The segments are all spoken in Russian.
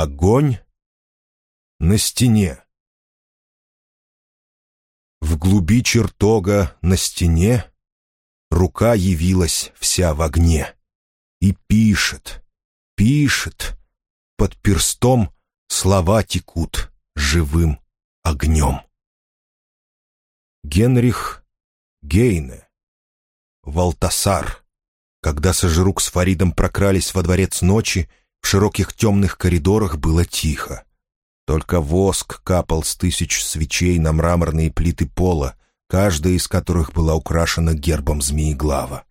Огонь на стене. В глуби чертога на стене Рука явилась вся в огне И пишет, пишет, под перстом Слова текут живым огнем. Генрих Гейне Валтасар Когда Сожрук с Фаридом прокрались во дворец ночи, в широких темных коридорах было тихо. Только воск капал с тысяч свечей на мраморные плиты пола, каждая из которых была украшена гербом змееглава.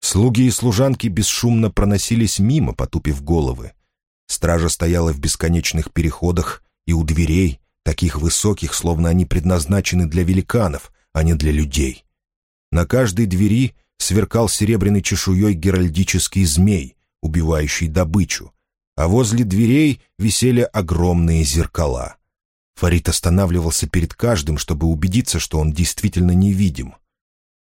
Слуги и служанки бесшумно проносились мимо, потупив головы. Стража стояла в бесконечных переходах и у дверей, таких высоких, словно они предназначены для великанов, а не для людей. На каждой двери сверкал серебряной чешуей геральдический змей, убивающий добычу, а возле дверей висели огромные зеркала. Фарид останавливался перед каждым, чтобы убедиться, что он действительно невидим.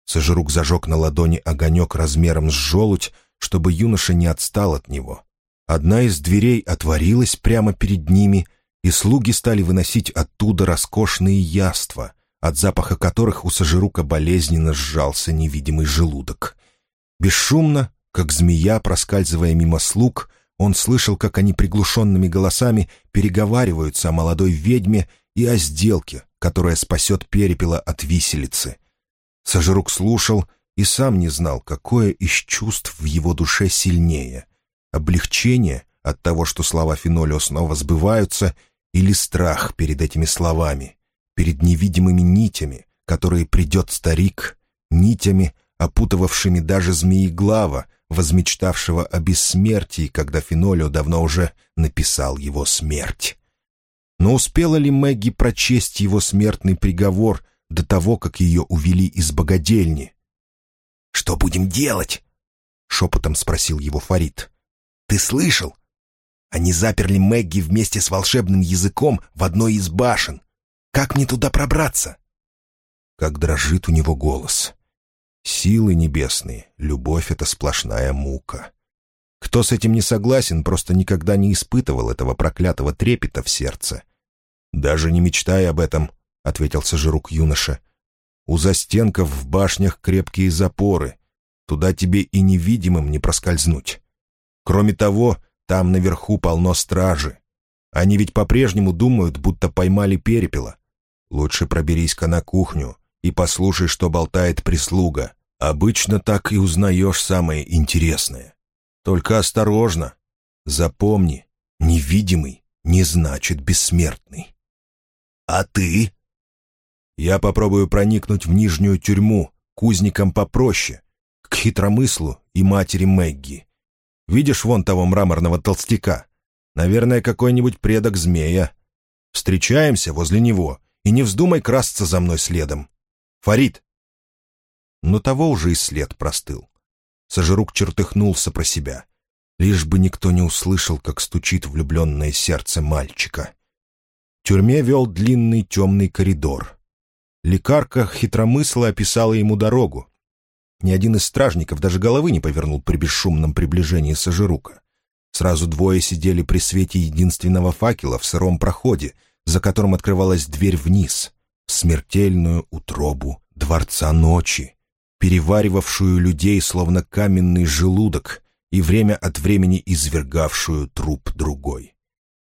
Сожрук зажег на ладони огонек размером с желудь, чтобы юноша не отстал от него. Одна из дверей отворилась прямо перед ними, и слуги стали выносить оттуда роскошные яства, от запаха которых у Сожрука болезненно сжался невидимый желудок. Бесшумно, как змея, проскальзывая мимо слуг, он слышал, как они приглушенными голосами переговариваются о молодой ведьме и о сделке, которая спасет перепела от виселицы. Сожрук слушал и сам не знал, какое из чувств в его душе сильнее — облегчение от того, что слова Фенолио снова сбываются, или страх перед этими словами, перед невидимыми нитями, которые придет старик, нитями, опутывавшими даже змееглава, возмечтавшего о бессмертии, когда Фенолио давно уже написал его смерть. Но успела ли Мэгги прочесть его смертный приговор до того, как ее увели из богадельни? «Что будем делать?» — шепотом спросил его Фарид. «Ты слышал? Они заперли Мэгги вместе с волшебным языком в одной из башен. Как мне туда пробраться?» Как дрожит у него голос. Силы небесные, любовь — это сплошная мука. Кто с этим не согласен, просто никогда не испытывал этого проклятого трепета в сердце. «Даже не мечтай об этом», — ответил Сожирук юноша. «У застенков в башнях крепкие запоры. Туда тебе и невидимым не проскользнуть. Кроме того, там наверху полно стражи. Они ведь по-прежнему думают, будто поймали перепела. Лучше проберись-ка на кухню и послушай, что болтает прислуга. Обычно так и узнаешь самое интересное. Только осторожно. Запомни, невидимый не значит бессмертный. А ты? Я попробую проникнуть в нижнюю тюрьму, кузникам попроще, к хитромыслу и матери Мэгги. Видишь вон того мраморного толстяка? Наверное, какой-нибудь предок змея. Встречаемся возле него, и не вздумай красться за мной следом. Фарид, но того уже и след простыл. Сожрук чертыхнулся про себя. Лишь бы никто не услышал, как стучит влюбленное сердце мальчика. В тюрьме вел длинный темный коридор. Лекарка хитромысло описала ему дорогу. Ни один из стражников даже головы не повернул при бесшумном приближении Сожирука. Сразу двое сидели при свете единственного факела в сыром проходе, за которым открывалась дверь вниз, в смертельную утробу Дворца Ночи переваривавшую людей словно каменный желудок и время от времени извергавшую труп другой.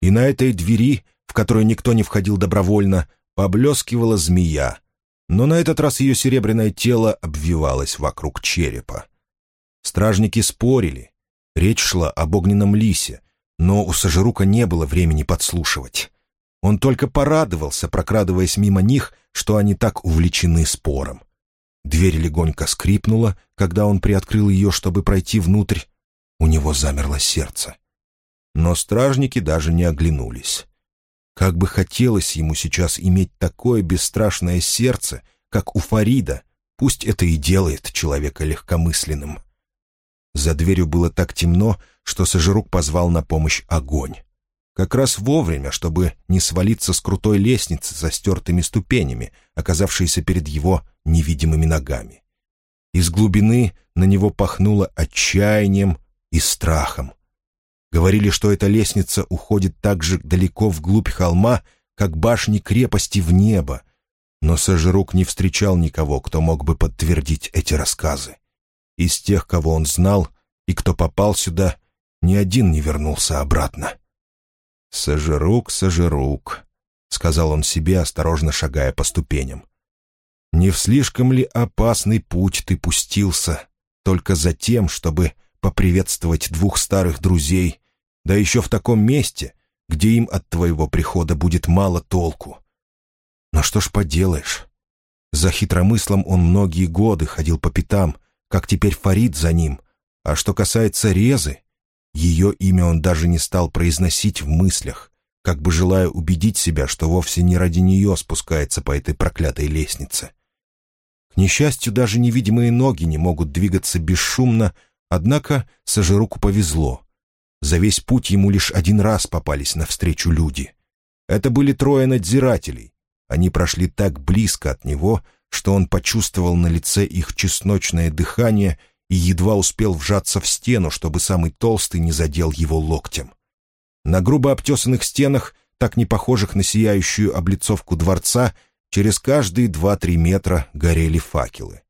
И на этой двери, в которую никто не входил добровольно, поблескивала змея, но на этот раз ее серебряное тело обвивалось вокруг черепа. Стражники спорили. Речь шла об огненном лисе, но у Сажирука не было времени подслушивать. Он только порадовался, прокрадываясь мимо них, что они так увлечены спором. Дверь легонько скрипнула, когда он приоткрыл ее, чтобы пройти внутрь. У него замерло сердце. Но стражники даже не оглянулись. Как бы хотелось ему сейчас иметь такое бесстрашное сердце, как у Фарида, пусть это и делает человека легкомысленным. За дверью было так темно, что Сожирук позвал на помощь огонь. Как раз вовремя, чтобы не свалиться с крутой лестницы со стертыми ступенями, оказавшейся перед его невидимыми ногами. Из глубины на него пахнуло отчаянием и страхом. Говорили, что эта лестница уходит так же далеко вглубь холма, как башни крепости в небо. Но Сажирук не встречал никого, кто мог бы подтвердить эти рассказы. Из тех, кого он знал, и кто попал сюда, ни один не вернулся обратно. «Сажирук, Сажирук», — сказал он себе, осторожно шагая по ступеням. «Не в слишком ли опасный путь ты пустился, только за тем, чтобы поприветствовать двух старых друзей, да еще в таком месте, где им от твоего прихода будет мало толку. Но что ж поделаешь? За хитромыслом он многие годы ходил по пятам, как теперь Фарид за ним. А что касается Резы, ее имя он даже не стал произносить в мыслях, как бы желая убедить себя, что вовсе не ради нее спускается по этой проклятой лестнице. К несчастью, даже невидимые ноги не могут двигаться бесшумно, однако Сажируку повезло. За весь путь ему лишь один раз попались навстречу люди. Это были трое надзирателей. Они прошли так близко от него, что он почувствовал на лице их чесночное дыхание и едва успел вжаться в стену, чтобы самый толстый не задел его локтем. На грубо обтесанных стенах, так не похожих на сияющую облицовку дворца, через каждые два-три метра горели факелы.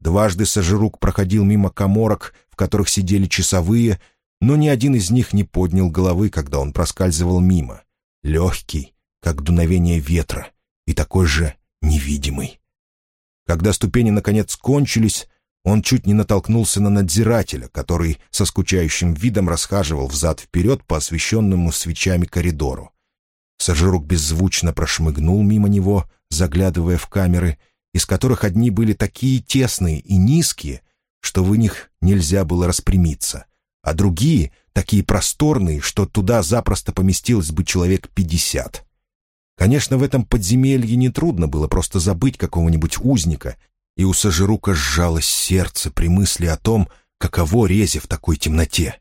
Дважды Сажирук проходил мимо коморок, в которых сидели часовые, но ни один из них не поднял головы, когда он проскальзывал мимо. Легкий, как дуновение ветра, и такой же невидимый. Когда ступени наконец кончились, он чуть не натолкнулся на надзирателя, который со скучающим видом расхаживал взад-вперед по освещенному свечами коридору. Сажирук беззвучно прошмыгнул мимо него, заглядывая в камеры, из которых одни были такие тесные и низкие, что в них нельзя было распрямиться, а другие — такие просторные, что туда запросто поместилось бы человек пятьдесят. Конечно, в этом подземелье нетрудно было просто забыть какого-нибудь узника, и у Сажирука сжалось сердце при мысли о том, каково Резе в такой темноте.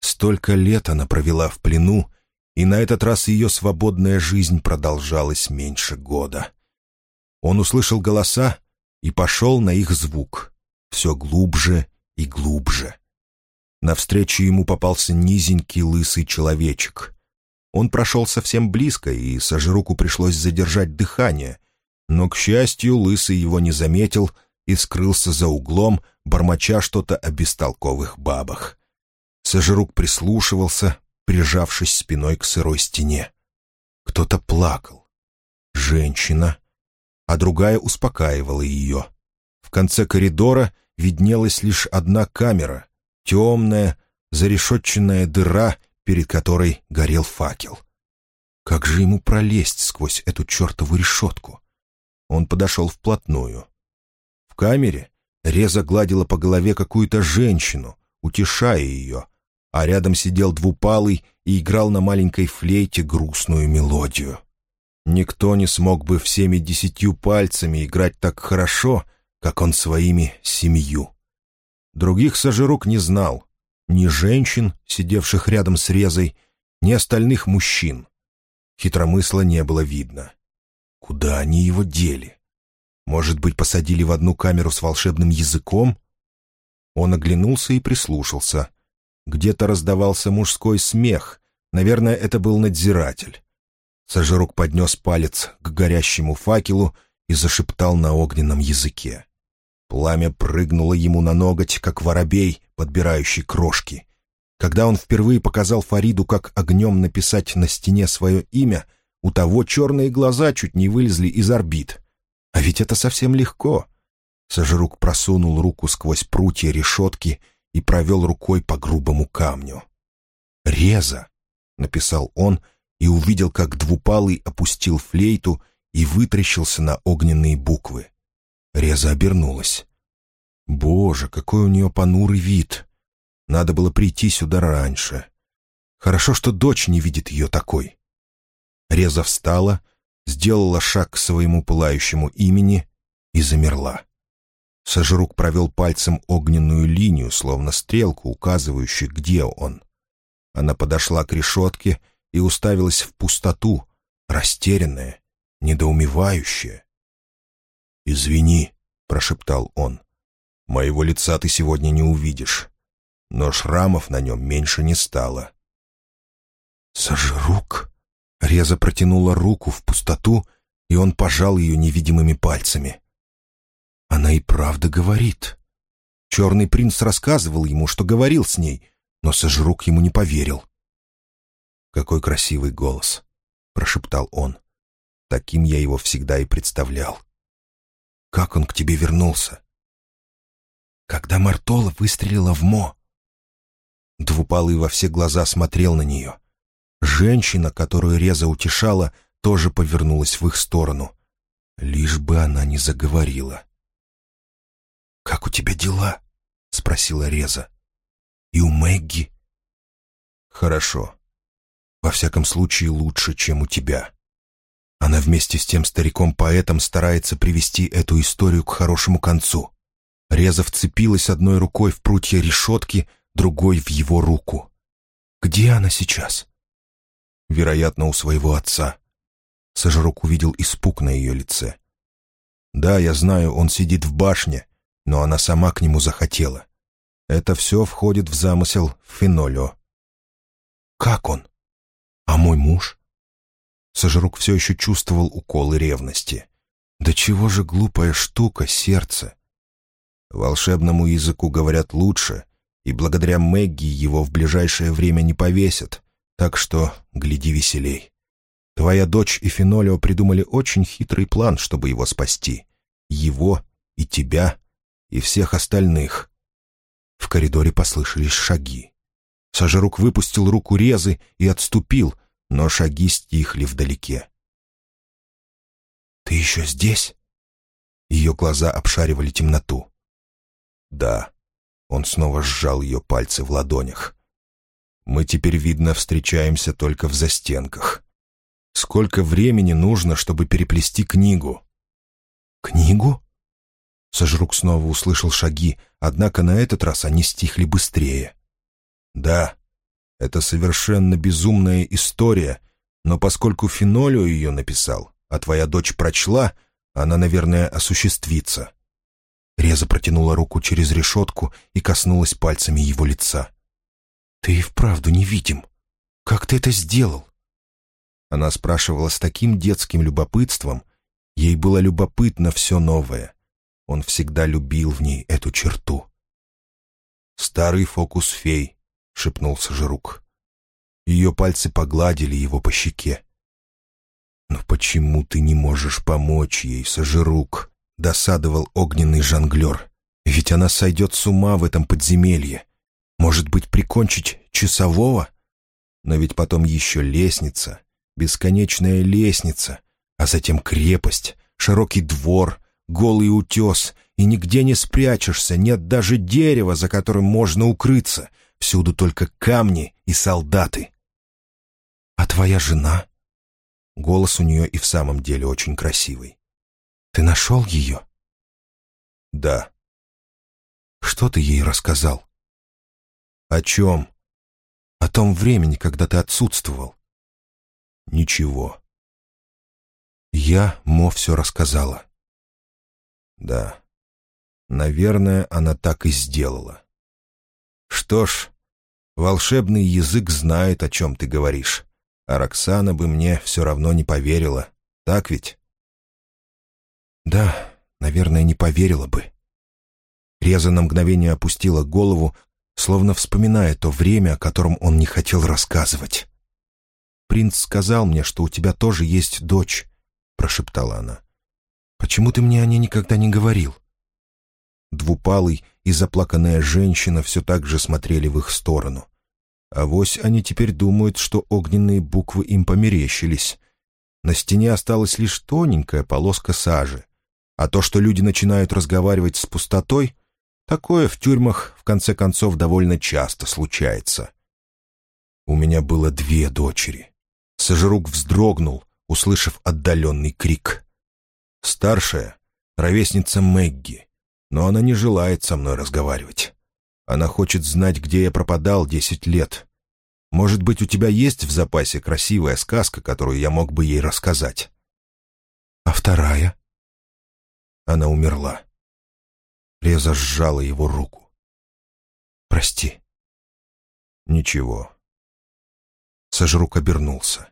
Столько лет она провела в плену, и на этот раз ее свободная жизнь продолжалась меньше года. Он услышал голоса и пошел на их звук, все глубже и глубже. Навстречу ему попался низенький лысый человечек. Он прошел совсем близко, и Сажируку пришлось задержать дыхание. Но, к счастью, лысый его не заметил и скрылся за углом, бормоча что-то о бестолковых бабах. Сажирук прислушивался, прижавшись спиной к сырой стене. Кто-то плакал. Женщина. А другая успокаивала ее. В конце коридора виднелась лишь одна камера, темная, зарешетченная дыра, перед которой горел факел. Как же ему пролезть сквозь эту чертову решетку? Он подошел вплотную. В камере Реза гладила по голове какую-то женщину, утешая ее, а рядом сидел двупалый и играл на маленькой флейте грустную мелодию. Никто не смог бы всеми десятью пальцами играть так хорошо, как он своими семью. Других Сажирук не знал. Ни женщин, сидевших рядом с Резой, ни остальных мужчин. Хитромысла не было видно. Куда они его дели? Может быть, посадили в одну камеру с волшебным языком? Он оглянулся и прислушался. Где-то раздавался мужской смех. Наверное, это был надзиратель. Сажирук поднес палец к горящему факелу и зашептал на огненном языке. Пламя прыгнуло ему на ноготь, как воробей, подбирающий крошки. Когда он впервые показал Фариду, как огнем написать на стене свое имя, у того черные глаза чуть не вылезли из орбит. А ведь это совсем легко. Сожрук просунул руку сквозь прутья решетки и провел рукой по грубому камню. «Реза!» — написал он и увидел, как двупалый опустил флейту и вытрящился на огненные буквы. Реза обернулась. Боже, какой у нее понурый вид! Надо было прийти сюда раньше. Хорошо, что дочь не видит ее такой. Реза встала, сделала шаг к своему пылающему имени и замерла. Сожрук провел пальцем огненную линию, словно стрелку, указывающую, где он. Она подошла к решетке и уставилась в пустоту, растерянная, недоумевающая. «Извини», — прошептал он. «Моего лица ты сегодня не увидишь, но шрамов на нем меньше не стало. «Сожрук?» Реза протянула руку в пустоту, и он пожал ее невидимыми пальцами. Она и правда говорит. Черный принц рассказывал ему, что говорил с ней, но Сожрук ему не поверил. «Какой красивый голос!» — прошептал он. «Таким я его всегда и представлял. Как он к тебе вернулся?» «Когда Мартола выстрелила в Мо». Двупалый во все глаза смотрел на нее. Женщина, которую Реза утешала, тоже повернулась в их сторону. Лишь бы она не заговорила. «Как у тебя дела?» — спросила Реза. «И у Мэгги?» «Хорошо. Во всяком случае, лучше, чем у тебя». Она вместе с тем стариком-поэтом старается привести эту историю к хорошему концу. Реза вцепилась одной рукой в прутья решетки, другой в его руку. «Где она сейчас?» Вероятно, у своего отца. Сожрук увидел испуг на ее лице. «Да, я знаю, он сидит в башне, но она сама к нему захотела. Это все входит в замысел Фенолио». «Как он? А мой муж?» Сожрук все еще чувствовал уколы ревности. «Да чего же глупая штука сердце?» Волшебному языку говорят лучше, и благодаря Мэгги его в ближайшее время не повесят, так что гляди веселей. Твоя дочь и Фенолио придумали очень хитрый план, чтобы его спасти. Его и тебя, и всех остальных. В коридоре послышались шаги. Сажерук выпустил руку Резы и отступил, но шаги стихли вдалеке. «Ты еще здесь?» Ее глаза обшаривали темноту. «Да». Он снова сжал ее пальцы в ладонях. Мы теперь, видно, встречаемся только в застенках. Сколько времени нужно, чтобы переплести книгу?» «Книгу?» Сожрук снова услышал шаги, однако на этот раз они стихли быстрее. «Да, это совершенно безумная история, но поскольку Фенолио ее написал, а твоя дочь прочла, она, наверное, осуществится». Реза протянула руку через решетку и коснулась пальцами его лица. «Ты и вправду невидим. Как ты это сделал?» Она спрашивала с таким детским любопытством. Ей было любопытно все новое. Он всегда любил в ней эту черту. «Старый фокус фей», — шепнул Сожрук. Ее пальцы погладили его по щеке. «Но почему ты не можешь помочь ей, Сожрук?» — досадовал огненный жонглер. «Ведь она сойдет с ума в этом подземелье. Может быть, прикончить часового? Но ведь потом еще лестница, бесконечная лестница, а затем крепость, широкий двор, голый утес, и нигде не спрячешься, нет даже дерева, за которым можно укрыться, всюду только камни и солдаты. «А твоя жена?» Голос у нее и в самом деле очень красивый. «Ты нашел ее?» «Да». «Что ты ей рассказал?» «О чем?» «О том времени, когда ты отсутствовал». «Ничего». Я Мо все рассказала. «Да, наверное, она так и сделала». «Что ж, волшебный язык знает, о чем ты говоришь, а Роксана бы мне все равно не поверила, так ведь?» «Да, наверное, не поверила бы». Реза на мгновение опустила голову, словно вспоминая то время, о котором он не хотел рассказывать. «Принц сказал мне, что у тебя тоже есть дочь», — прошептала она. «Почему ты мне о ней никогда не говорил?» Двупалый и заплаканная женщина все так же смотрели в их сторону. А вось они теперь думают, что огненные буквы им померещились. На стене осталась лишь тоненькая полоска сажи. А то, что люди начинают разговаривать с пустотой, Такое в тюрьмах, в конце концов, довольно часто случается. У меня было две дочери. Сожрук вздрогнул, услышав отдаленный крик. Старшая — ровесница Мэгги, но она не желает со мной разговаривать. Она хочет знать, где я пропадал десять лет. Может быть, у тебя есть в запасе красивая сказка, которую я мог бы ей рассказать? А вторая? Она умерла. Реза сжала его руку. «Прости». «Ничего. Сожрук обернулся.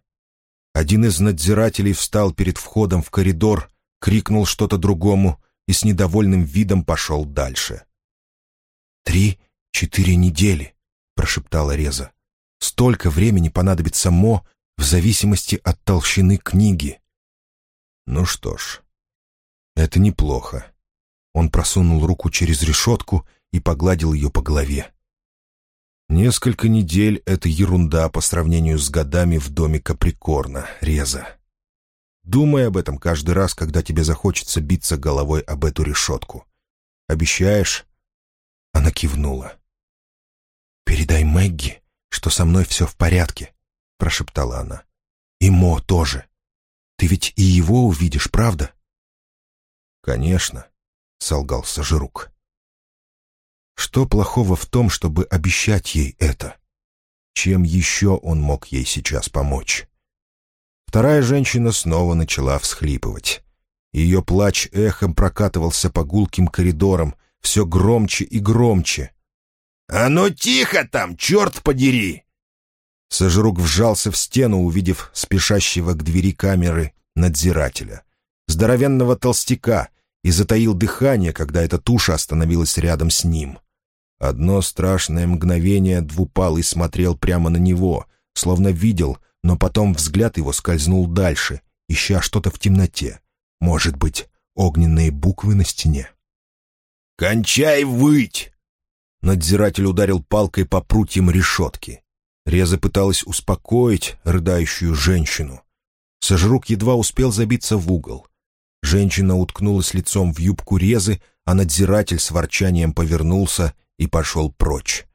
Один из надзирателей встал перед входом в коридор, крикнул что-то другому и с недовольным видом пошел дальше. «Три-четыре недели», — прошептала Реза. «Столько времени понадобится Мо в зависимости от толщины книги». «Ну что ж, это неплохо». Он просунул руку через решетку и погладил ее по голове. Несколько недель — это ерунда по сравнению с годами в доме Каприкорна, Реза. Думай об этом каждый раз, когда тебе захочется биться головой об эту решетку. Обещаешь?» Она кивнула. «Передай Мэгги, что со мной все в порядке», — прошептала она. «И Мо тоже. Ты ведь и его увидишь, правда?» «Конечно», — солгал Сажирук. Что плохого в том, чтобы обещать ей это? Чем еще он мог ей сейчас помочь? Вторая женщина снова начала всхлипывать. Ее плач эхом прокатывался по гулким коридорам, все громче и громче. «А ну тихо там, черт подери!» Сожрук вжался в стену, увидев спешащего к двери камеры надзирателя. Здоровенного толстяка, и затаил дыхание, когда эта туша остановилась рядом с ним. Одно страшное мгновение двупалый смотрел прямо на него, словно видел, но потом взгляд его скользнул дальше, ища что-то в темноте. Может быть, огненные буквы на стене. «Кончай выть!» Надзиратель ударил палкой по прутьям решетки. Реза пыталась успокоить рыдающую женщину. Сожрук едва успел забиться в угол. Женщина уткнулась лицом в юбку Резы, а надзиратель с ворчанием повернулся и пошел прочь.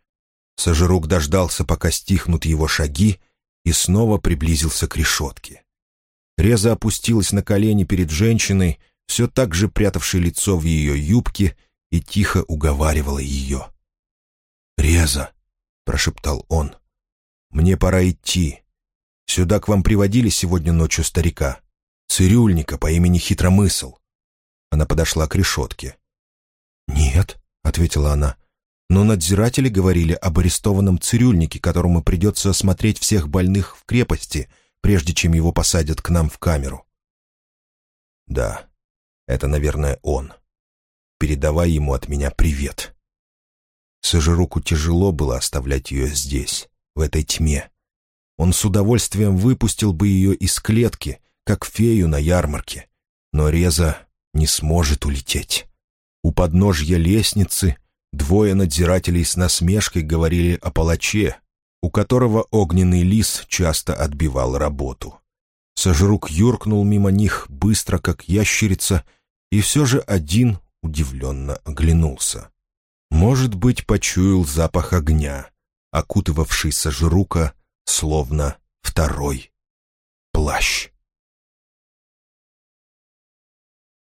Сожрук дождался, пока стихнут его шаги, и снова приблизился к решетке. Реза опустилась на колени перед женщиной, все так же прятавшей лицо в ее юбке, и тихо уговаривала ее. «Реза», — прошептал он, — «мне пора идти. Сюда к вам приводили сегодня ночью старика, цирюльника по имени Хитромысл». Она подошла к решетке. «Нет», — ответила она, но надзиратели говорили об арестованном цирюльнике, которому придется осмотреть всех больных в крепости, прежде чем его посадят к нам в камеру. Да, это, наверное, он. Передавай ему от меня привет. Сожируку тяжело было оставлять ее здесь, в этой тьме. Он с удовольствием выпустил бы ее из клетки, как фею на ярмарке. Но Реза не сможет улететь. У подножья лестницы Двое надзирателей с насмешкой говорили о палаче, у которого огненный лис часто отбивал работу. Сожрук юркнул мимо них быстро, как ящерица, и все же один удивленно оглянулся. Может быть, почуял запах огня, окутывавший Сожрука, словно второй плащ.